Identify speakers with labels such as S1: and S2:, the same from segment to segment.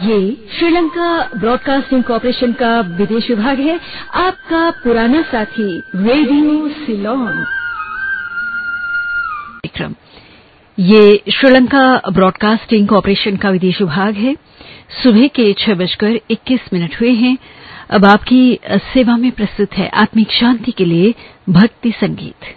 S1: ये Sri Lanka broadcasting corporation का विदेश विभाग है। आपका पुराना साथी, रेडियो सिलोन। विक्रम, ये श्रीलंका ब्रॉडकास्टिंग कॉरपोरेशन का विदेश विभाग है। सुबह के छह बजकर इक्कीस मिनट हुए हैं। अब आपकी सेवा में प्रस्तुत है आत्मिक शांति के लिए भक्ति संगीत।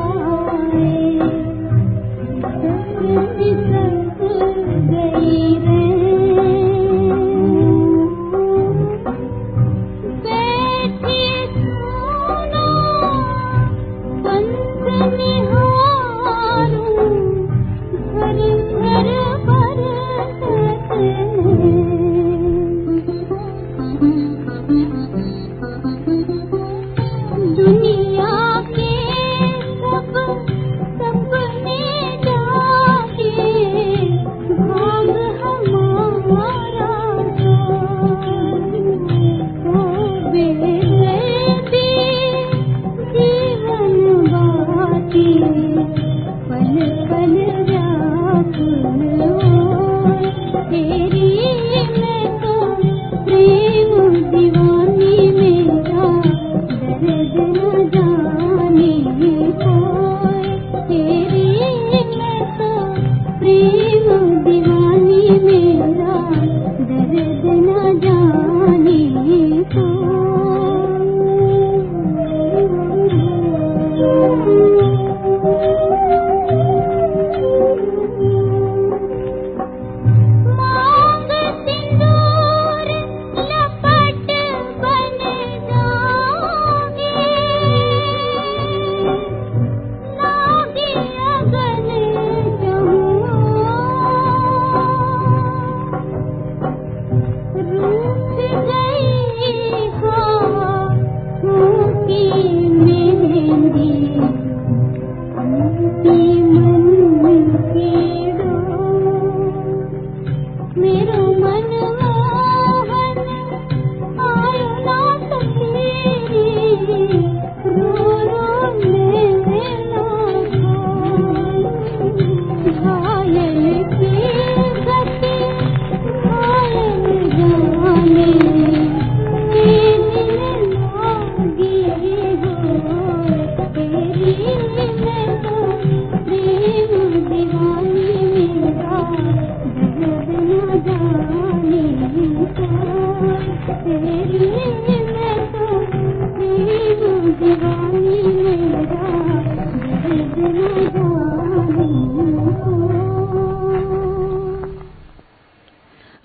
S1: You.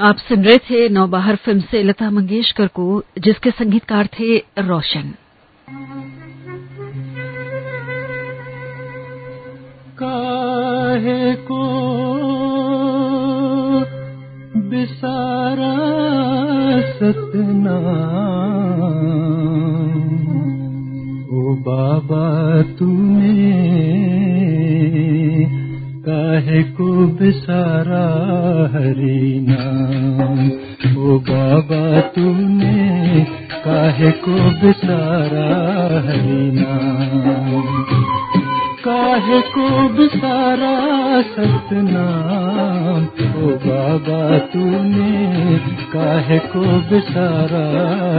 S1: आप सुन रहे थे नौबाहर फ़िल्म से लता मंगेशकर को, जिसके संगीतकार थे रोशन।
S2: काहे को बिसारा सतना ओ बाबा तूने काहे को बिसारा हरी तूने काहे को बिसारा हरी नाम काहे को बिसारा सतनाम? ओ बाबा, तूने काहे को बिसारा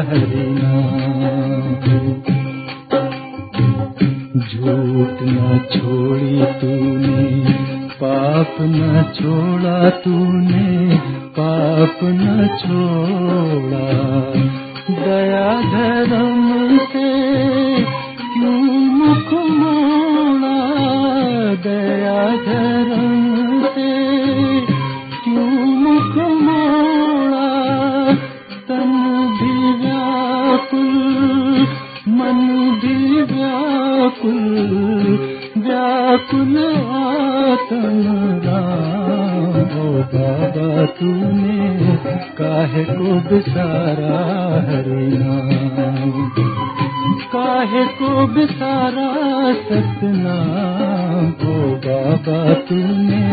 S2: हरि नाम झूठ न छोड़ी तूने, पाप न छोड़ा तूने पाप न छोड़ा। दया धर्म से क्यों मुख मोड़ा? दया धर्म से क्यों मोड़ा? तन भी व्याकुल, मन भी व्याकुल व्याकुल काहे को बिसारा हरि काहे को बिसारा सतनाम? ओ बाबा तूने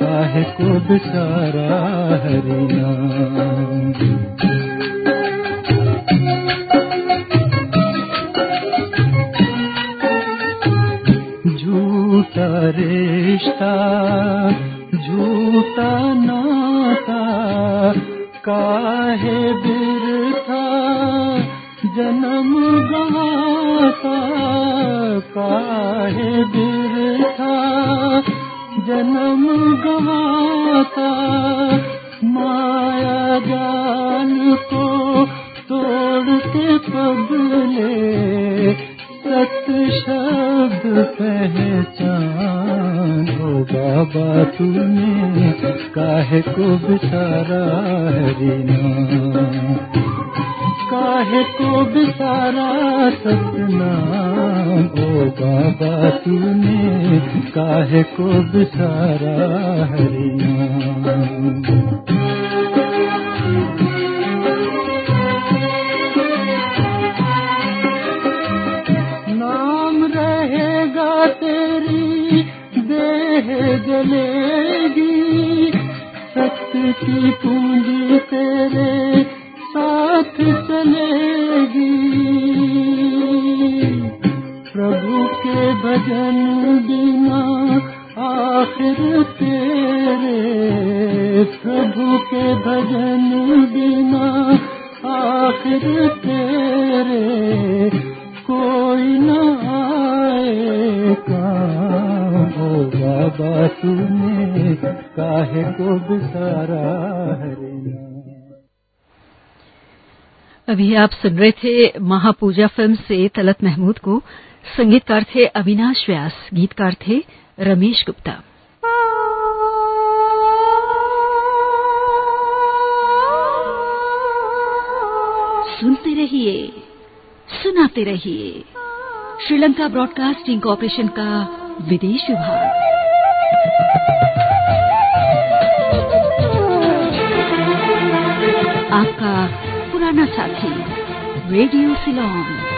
S2: काहे को बिसारा हरि रिश्ता, झूठा नाता बिरथा जन्म गवाता काहे बिरथा जन्म गवाता माया जाल को तोड़ के पगले सत्य शब्द पहचान बाबा तूने काहे को बिसारा हरि काहे को बिसारा सपना? ओ बाबा तूने काहे को बिसारा हरि जलेगी सत्य की पूंजी तेरे साथ चलेगी। प्रभु के भजन बिना आखिर तेरे। प्रभु के भजन बिना आखिर तेरे। काहे को बिसारा
S1: अभी आप सुन रहे थे महापूजा फ़िल्म से तलत महमूद को। संगीतकार थे अविनाश व्यास, गीतकार थे रमेश गुप्ता। सुनते रहिए, सुनाते रहिए। श्रीलंका ब्रॉडकास्टिंग कॉरपोरेशन का विदेश विभाग। आपका पुराना साथी रेडियो सिलोन।